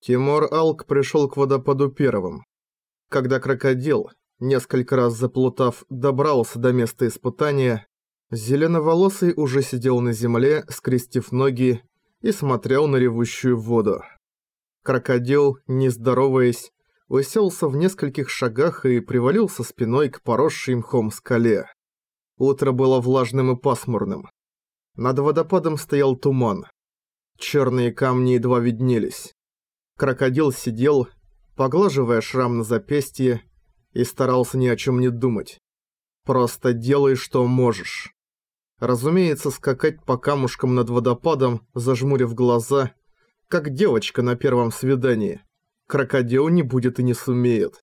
Тимур Алк пришел к водопаду первым. Когда крокодил, несколько раз заплутав, добрался до места испытания, зеленоволосый уже сидел на земле, скрестив ноги, и смотрел на ревущую воду. Крокодил, не здороваясь, уселся в нескольких шагах и привалился спиной к поросшей мхом скале. Утро было влажным и пасмурным. Над водопадом стоял туман. Черные камни едва виднелись. Крокодил сидел, поглаживая шрам на запястье, и старался ни о чем не думать. Просто делай, что можешь. Разумеется, скакать по камушкам над водопадом, зажмурив глаза, как девочка на первом свидании. Крокодил не будет и не сумеет.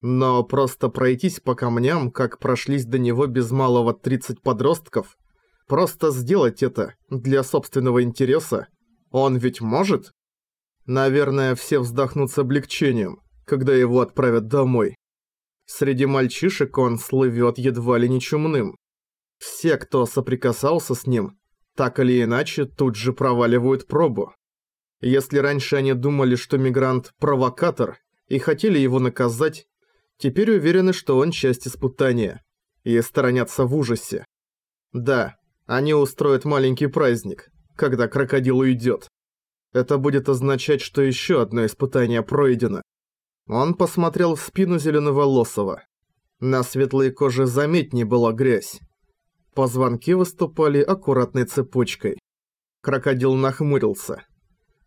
Но просто пройтись по камням, как прошлись до него без малого 30 подростков, просто сделать это для собственного интереса, он ведь может? Наверное, все вздохнут с облегчением, когда его отправят домой. Среди мальчишек он слывет едва ли не чумным. Все, кто соприкасался с ним, так или иначе тут же проваливают пробу. Если раньше они думали, что мигрант – провокатор, и хотели его наказать, теперь уверены, что он часть испытания, и сторонятся в ужасе. Да, они устроят маленький праздник, когда крокодил уйдет. Это будет означать, что еще одно испытание пройдено. Он посмотрел в спину Зеленоволосого. На светлой коже заметнее была грязь. Позвонки выступали аккуратной цепочкой. Крокодил нахмурился.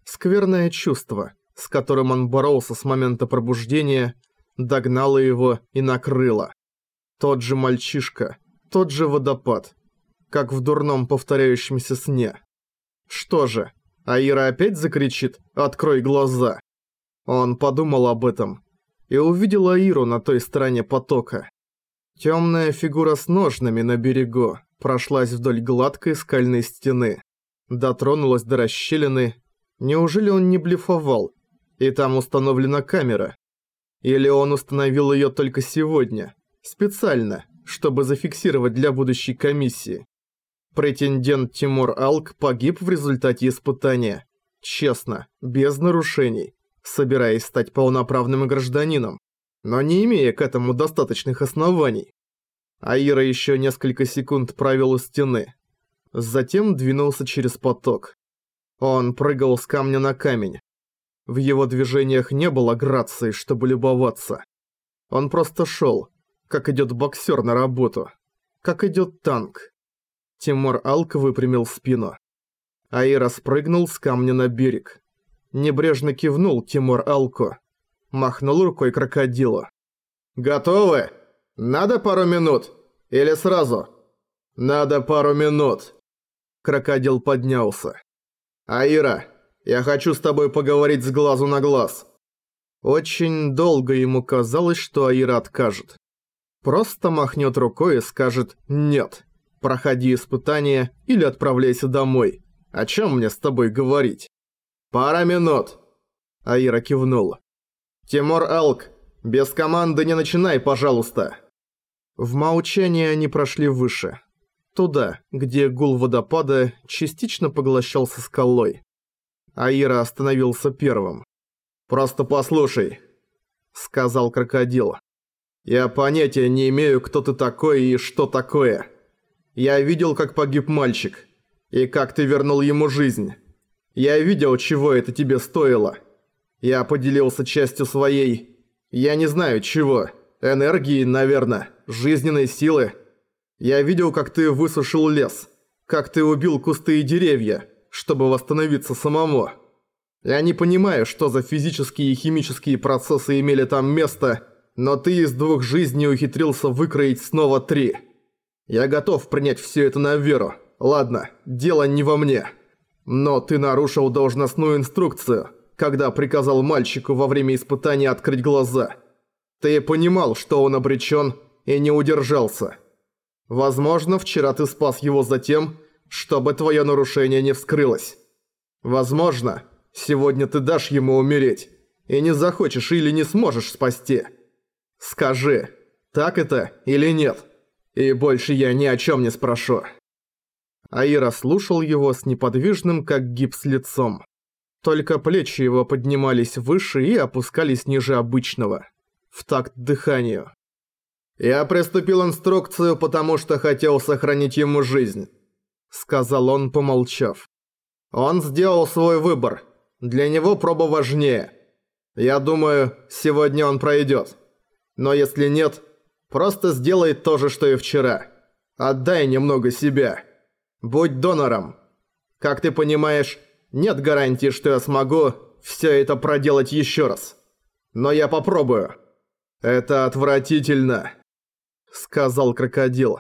Скверное чувство, с которым он боролся с момента пробуждения, догнало его и накрыло. Тот же мальчишка, тот же водопад, как в дурном повторяющемся сне. Что же, Аира опять закричит «Открой глаза!». Он подумал об этом и увидел Аиру на той стороне потока. Темная фигура с ножнами на берегу прошлась вдоль гладкой скальной стены, дотронулась до расщелины. Неужели он не блефовал? И там установлена камера. Или он установил ее только сегодня, специально, чтобы зафиксировать для будущей комиссии. Претендент Тимур Алк погиб в результате испытания. Честно, без нарушений, собираясь стать полноправным гражданином, но не имея к этому достаточных оснований. Аира еще несколько секунд провел у стены. Затем двинулся через поток. Он прыгал с камня на камень. В его движениях не было грации, чтобы любоваться. Он просто шел, как идет боксер на работу, как идет танк. Тимур Алк выпрямил спину. Аира спрыгнул с камня на берег. Небрежно кивнул Тимур Алку. Махнул рукой крокодилу. «Готовы? Надо пару минут? Или сразу?» «Надо пару минут!» Крокодил поднялся. «Аира, я хочу с тобой поговорить с глазу на глаз». Очень долго ему казалось, что Аира откажет. Просто махнет рукой и скажет «нет». Проходи испытание или отправляйся домой. О чем мне с тобой говорить? Пара минут. Аира кивнула. Тимур Алк, без команды не начинай, пожалуйста. В молчании они прошли выше. Туда, где гул водопада частично поглощался скалой. Аира остановился первым. «Просто послушай», — сказал крокодил. «Я понятия не имею, кто ты такой и что такое. Я видел, как погиб мальчик. И как ты вернул ему жизнь. Я видел, чего это тебе стоило. Я поделился частью своей... Я не знаю чего. Энергии, наверное. Жизненной силы. Я видел, как ты высушил лес. Как ты убил кусты и деревья, чтобы восстановиться самому. Я не понимаю, что за физические и химические процессы имели там место, но ты из двух жизней ухитрился выкроить снова три. Я готов принять все это на веру. Ладно, дело не во мне. Но ты нарушил должностную инструкцию, когда приказал мальчику во время испытания открыть глаза. Ты понимал, что он обречен, и не удержался. Возможно, вчера ты спас его за тем, чтобы твое нарушение не вскрылось. Возможно, сегодня ты дашь ему умереть, и не захочешь или не сможешь спасти. Скажи, так это или нет?» И больше я ни о чем не спрошу». Аира слушал его с неподвижным, как гипс, лицом. Только плечи его поднимались выше и опускались ниже обычного, в такт дыханию. «Я приступил инструкцию, потому что хотел сохранить ему жизнь», — сказал он, помолчав. «Он сделал свой выбор. Для него проба важнее. Я думаю, сегодня он пройдет. Но если нет, просто сделай то же, что и вчера. Отдай немного себя. Будь донором. Как ты понимаешь, нет гарантии, что я смогу все это проделать еще раз. Но я попробую. Это отвратительно, сказал крокодил.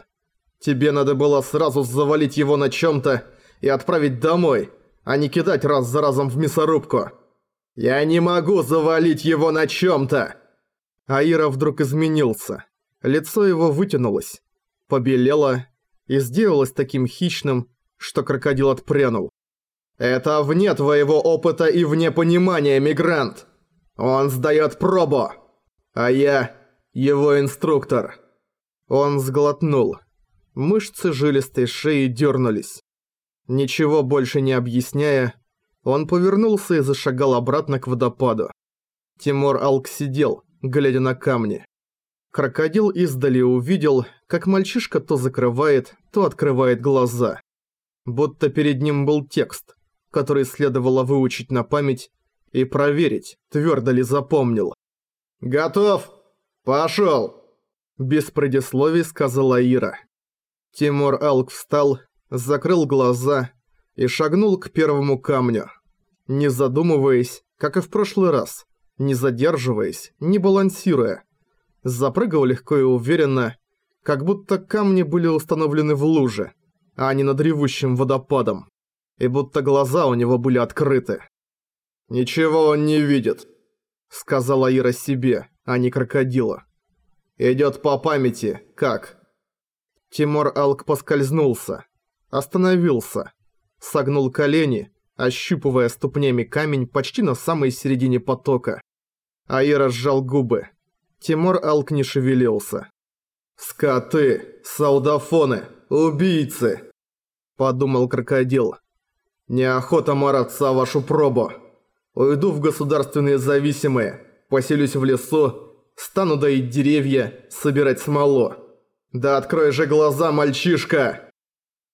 Тебе надо было сразу завалить его на чем-то и отправить домой, а не кидать раз за разом в мясорубку. Я не могу завалить его на чем-то. Аира вдруг изменился. Лицо его вытянулось, побелело и сделалось таким хищным, что крокодил отпрянул. «Это вне твоего опыта и вне понимания, мигрант! Он сдаёт пробу, а я его инструктор!» Он сглотнул. Мышцы жилистой шеи дернулись. Ничего больше не объясняя, он повернулся и зашагал обратно к водопаду. Тимур Алк сидел, глядя на камни. Крокодил издали увидел, как мальчишка то закрывает, то открывает глаза. Будто перед ним был текст, который следовало выучить на память и проверить, твердо ли запомнил. «Готов! Пошел!» Без предисловий сказала Ира. Тимур Алк встал, закрыл глаза и шагнул к первому камню. Не задумываясь, как и в прошлый раз, не задерживаясь, не балансируя. Запрыгал легко и уверенно, как будто камни были установлены в луже, а не над ревущим водопадом и будто глаза у него были открыты. «Ничего он не видит», — сказала Ира себе, а не крокодила. «Идёт по памяти, как?» Тимур Алк поскользнулся, остановился, согнул колени, ощупывая ступнями камень почти на самой середине потока. Аира сжал губы. Тимур Алк не шевелился. «Скоты! Саудафоны! Убийцы!» Подумал крокодил. Неохота мараться вашу пробу. Уйду в государственные зависимые, поселюсь в лесу, стану доить деревья, собирать смолу. Да открой же глаза, мальчишка!»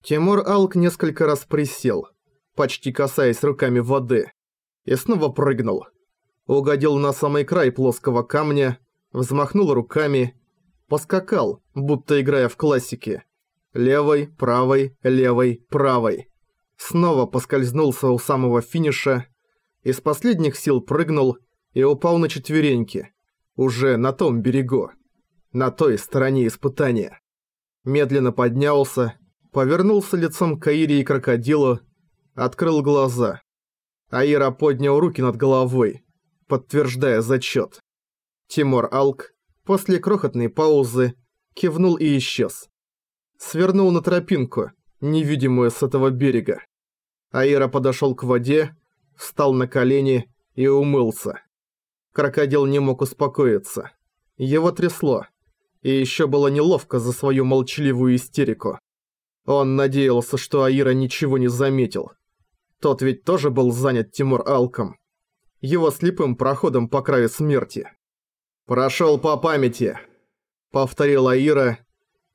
Тимур Алк несколько раз присел, почти касаясь руками воды, и снова прыгнул. Угодил на самый край плоского камня, взмахнул руками, поскакал, будто играя в классики. Левой, правой, левой, правой снова поскользнулся у самого финиша, из последних сил прыгнул и упал на четвереньки, уже на том берегу, на той стороне испытания. Медленно поднялся, повернулся лицом к Аире и крокодилу, открыл глаза. Аира поднял руки над головой, подтверждая зачет. Тимур Алк, после крохотной паузы, кивнул и исчез. Свернул на тропинку, невидимую с этого берега. Аира подошел к воде, встал на колени и умылся. Крокодил не мог успокоиться. Его трясло. И еще было неловко за свою молчаливую истерику. Он надеялся, что Аира ничего не заметил. Тот ведь тоже был занят Тимур Алком. Его слепым проходом по краю смерти. «Прошел по памяти», — повторил Аира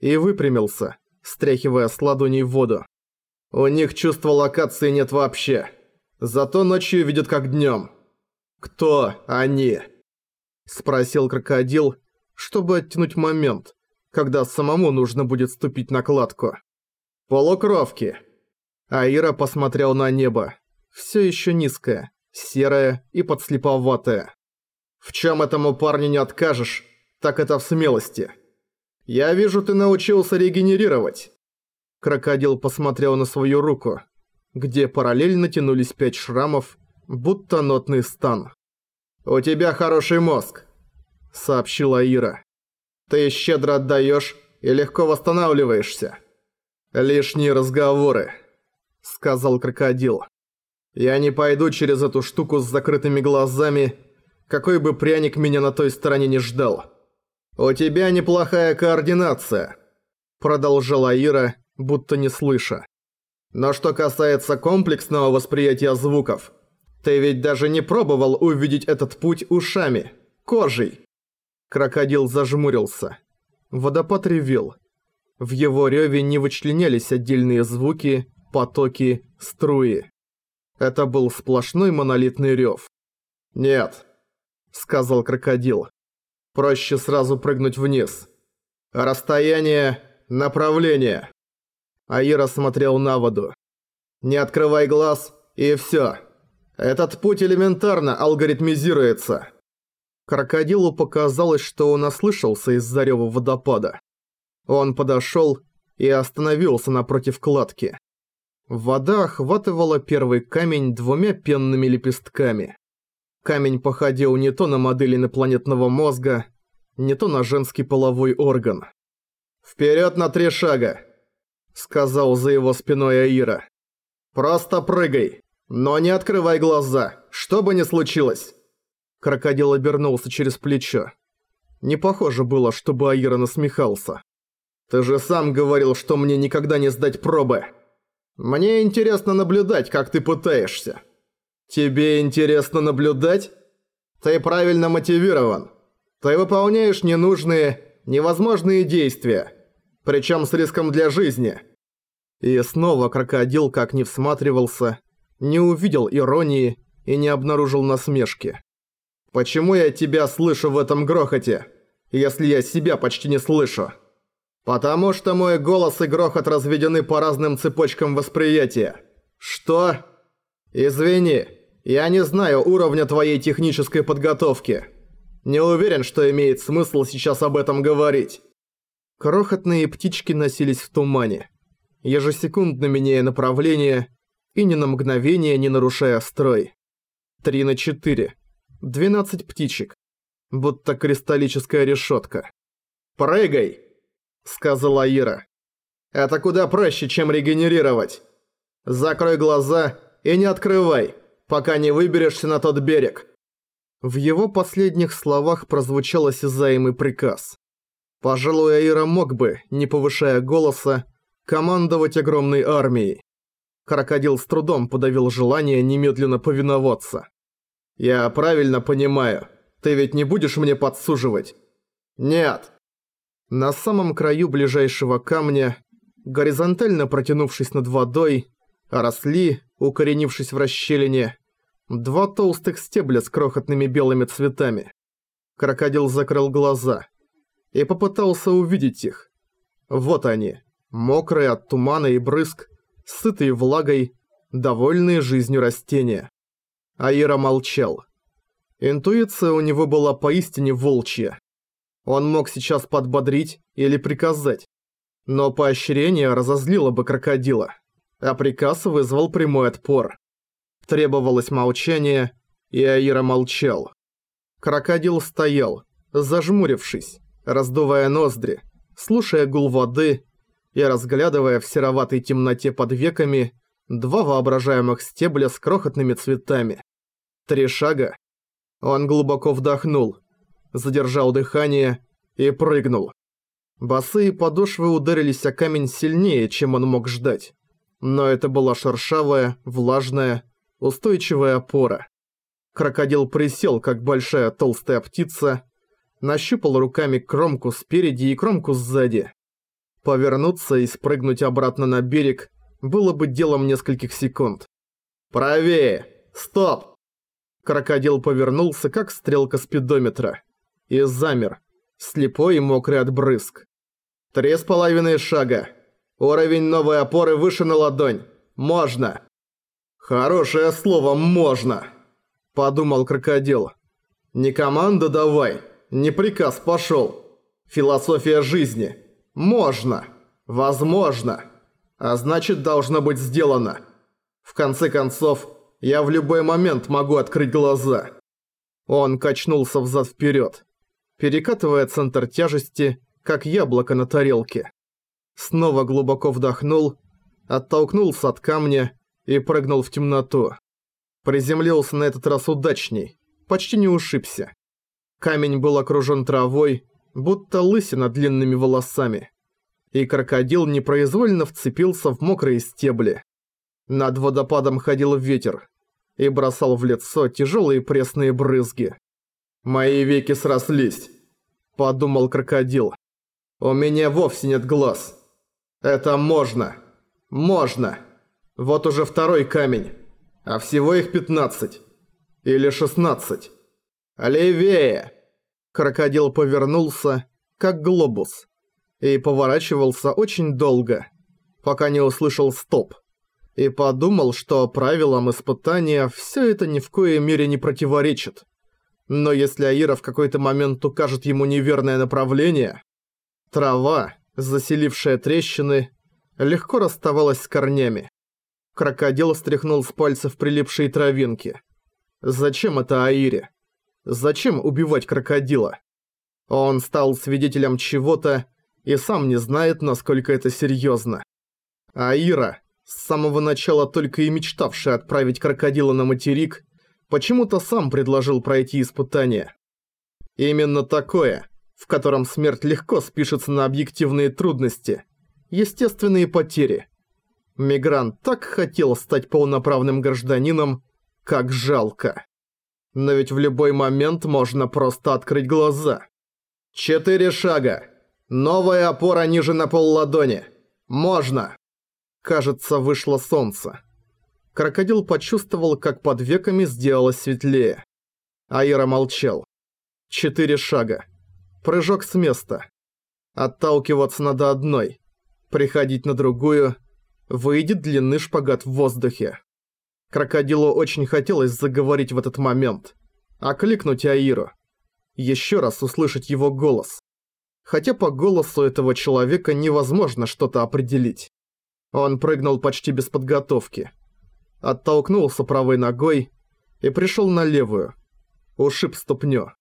и выпрямился, стряхивая с ладоней воду. У них чувства локации нет вообще. Зато ночью видят как днем. Кто они? Спросил крокодил, чтобы оттянуть момент, когда самому нужно будет ступить на кладку. Полукровки. Аира посмотрел на небо. Все еще низкое, серое и подслеповатое. В чем этому парню не откажешь, так это в смелости. Я вижу, ты научился регенерировать. Крокодил посмотрел на свою руку, где параллельно тянулись пять шрамов, будто нотный стан. «У тебя хороший мозг», — сообщила Ира. «Ты щедро отдаешь и легко восстанавливаешься». «Лишние разговоры», — сказал крокодил. «Я не пойду через эту штуку с закрытыми глазами, какой бы пряник меня на той стороне не ждал». «У тебя неплохая координация», — продолжала Ира, будто не слыша. Но что касается комплексного восприятия звуков, Ты ведь даже не пробовал увидеть этот путь ушами, кожей. Крокодил зажмурился. Водопад ревел. В его рёве не вычленялись отдельные звуки, потоки, струи. Это был сплошной монолитный рёв. «Нет», — сказал крокодил. «Проще сразу прыгнуть вниз. Расстояние, направление». Аира смотрел на воду. «Не открывай глаз, и всё. Этот путь элементарно алгоритмизируется». Крокодилу показалось, что он ослышался из-за рёва водопада. Он подошёл и остановился напротив кладки. Вода охватывала первый камень двумя пенными лепестками. Камень походил не то на модель инопланетного мозга, не то на женский половой орган. «Вперёд на три шага!» — сказал за его спиной Аира. «Просто прыгай, но не открывай глаза, что бы ни случилось!» Крокодил обернулся через плечо. Не похоже было, чтобы Аира насмехался. «Ты же сам говорил, что мне никогда не сдать пробы. Мне интересно наблюдать, как ты пытаешься». «Тебе интересно наблюдать? Ты правильно мотивирован. Ты выполняешь ненужные, невозможные действия, причем с риском для жизни». И снова крокодил как не всматривался, не увидел иронии и не обнаружил насмешки. Почему я тебя слышу в этом грохоте, если я себя почти не слышу? Потому что мой голос и грохот разведены по разным цепочкам восприятия. Что? Извини, я не знаю уровня твоей технической подготовки. Не уверен, что имеет смысл сейчас об этом говорить. Крохотные птички носились в тумане, ежесекундно меняя направление и ни на мгновение не нарушая строй. Три на четыре. 12 птичек, будто кристаллическая решетка. «Прыгай!» – сказала Ира. «Это куда проще, чем регенерировать. Закрой глаза и не открывай, пока не выберешься на тот берег». В его последних словах прозвучал осязаемый приказ. Пожалуй, Аира мог бы, не повышая голоса, командовать огромной армией. Крокодил с трудом подавил желание немедленно повиноваться. «Я правильно понимаю. Ты ведь не будешь мне подсуживать?» «Нет». На самом краю ближайшего камня, горизонтально протянувшись над водой, росли, укоренившись в расщелине, два толстых стебля с крохотными белыми цветами. Крокодил закрыл глаза и попытался увидеть их. Вот они, мокрые от тумана и брызг, сытые влагой, довольные жизнью растения. Аира молчал. Интуиция у него была поистине волчья. Он мог сейчас подбодрить или приказать. Но поощрение разозлило бы крокодила, а приказ вызвал прямой отпор. Требовалось молчание, и Аира молчал. Крокодил стоял, зажмурившись, раздувая ноздри, слушая гул воды и разглядывая в сероватой темноте под веками два воображаемых стебля с крохотными цветами. Три шага. Он глубоко вдохнул, задержал дыхание и прыгнул. Босые подошвы ударились о камень сильнее, чем он мог ждать. Но это была шершавая, влажная, устойчивая опора. Крокодил присел, как большая толстая птица, нащупал руками кромку спереди и кромку сзади. Повернуться и спрыгнуть обратно на берег было бы делом нескольких секунд. «Правее! Стоп!» Крокодил повернулся, как стрелка спидометра. И замер, слепой и мокрый от брызг. Три с половиной шага. Уровень новой опоры выше на ладонь. Можно. Хорошее слово «можно», подумал крокодил. Не команда давай, не приказ пошел. Философия жизни. Можно. Возможно. А значит, должно быть сделано. В конце концов, я в любой момент могу открыть глаза. Он качнулся взад-вперед, перекатывая центр тяжести, как яблоко на тарелке. Снова глубоко вдохнул, оттолкнулся от камня и прыгнул в темноту. Приземлился на этот раз удачней, почти не ушибся. Камень был окружен травой, будто лысина длинными волосами. И крокодил непроизвольно вцепился в мокрые стебли. Над водопадом ходил ветер, и бросал в лицо тяжелые пресные брызги. «Мои веки срослись», – подумал крокодил. «У меня вовсе нет глаз. Это можно. Можно. Вот уже второй камень, а всего их 15. Или 16. Левее!» Крокодил повернулся, как глобус, и поворачивался очень долго, пока не услышал «стоп» и подумал, что правилам испытания все это ни в коей мере не противоречит. Но если Аира в какой-то момент укажет ему неверное направление, трава, заселившая трещины, легко расставалась с корнями. Крокодил стряхнул с пальцев прилипшие травинки. Зачем это Аире? Зачем убивать крокодила? Он стал свидетелем чего-то и сам не знает, насколько это серьезно. Аира с самого начала только и мечтавший отправить крокодила на материк, почему-то сам предложил пройти испытание. Именно такое, в котором смерть легко спишется на объективные трудности, естественные потери. Мигрант так хотел стать полноправным гражданином, как жалко. Но ведь в любой момент можно просто открыть глаза. Четыре шага. Новая опора ниже на пол ладони. Можно. Кажется, вышло солнце. Крокодил почувствовал, как под веками сделалось светлее. Аира молчал. Четыре шага. Прыжок с места. Отталкиваться надо одной. Приходить на другую. Выйдет длинный шпагат в воздухе. Крокодилу очень хотелось заговорить в этот момент. Окликнуть Аиру. Еще раз услышать его голос. Хотя по голосу этого человека невозможно что-то определить. Он прыгнул почти без подготовки. Оттолкнулся правой ногой и пришел на левую. Ушиб ступню.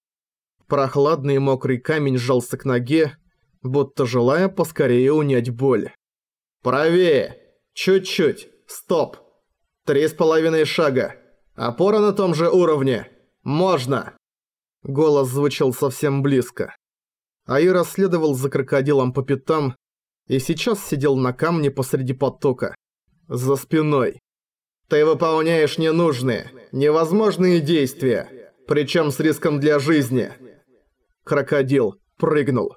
Прохладный мокрый камень сжался к ноге, будто желая поскорее унять боль. «Правее! Чуть-чуть! Стоп! Три с половиной шага! Опора на том же уровне! Можно!» Голос звучал совсем близко. Аира следовал за крокодилом по пятам, и сейчас сидел на камне посреди потока. За спиной. «Ты выполняешь ненужные, невозможные действия, причем с риском для жизни». Крокодил прыгнул.